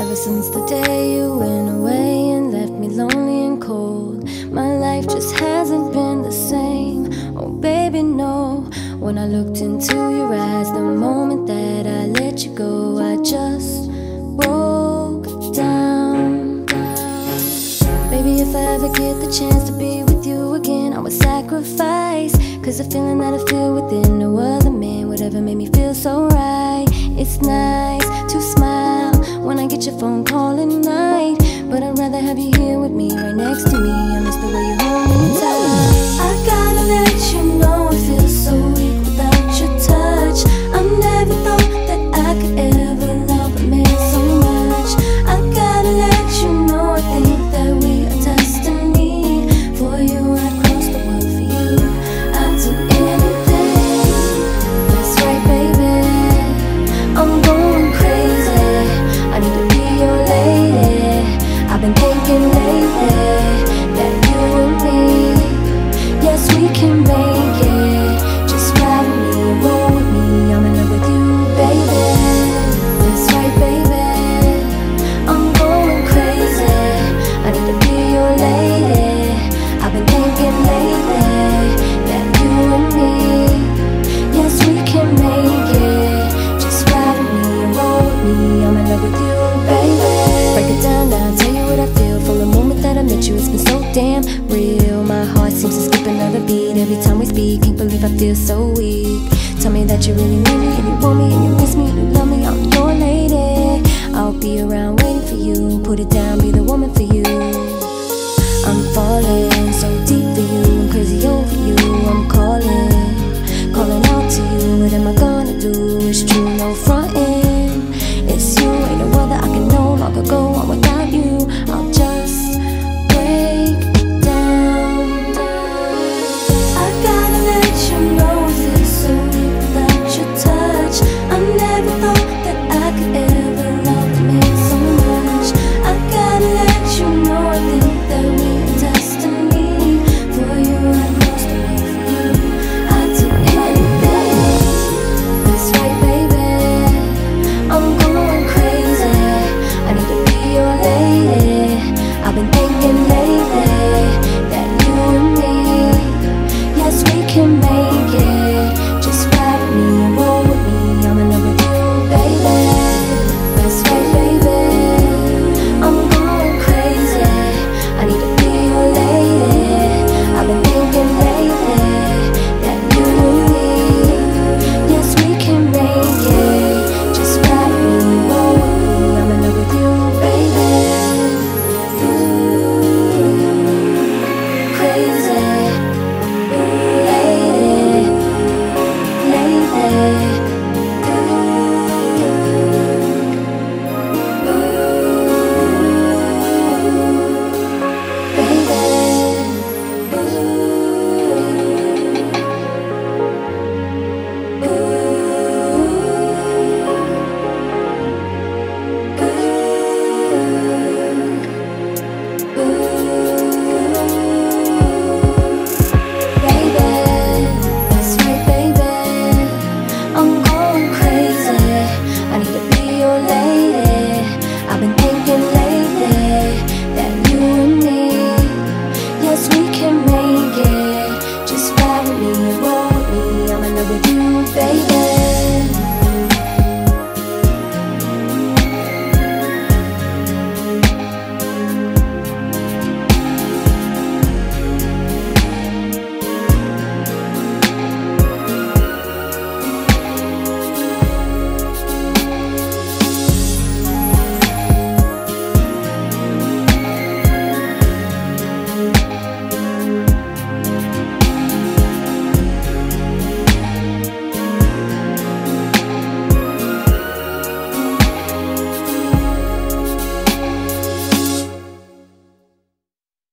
Ever since the day you went away and left me lonely and cold, my life just hasn't been the same. Oh, baby, no. When I looked into your eyes, the moment that I let you go, I just broke down. Baby, if I ever get the chance to be with you again, I would sacrifice. Cause the feeling that I feel within no other man would ever make me feel so right. It's nice get your phone call speak. I feel so weak. Tell me that you really need me and you want me and you miss me and you love me. I'm your lady. I'll be around waiting for you. Put it down, be the woman for you. I'm falling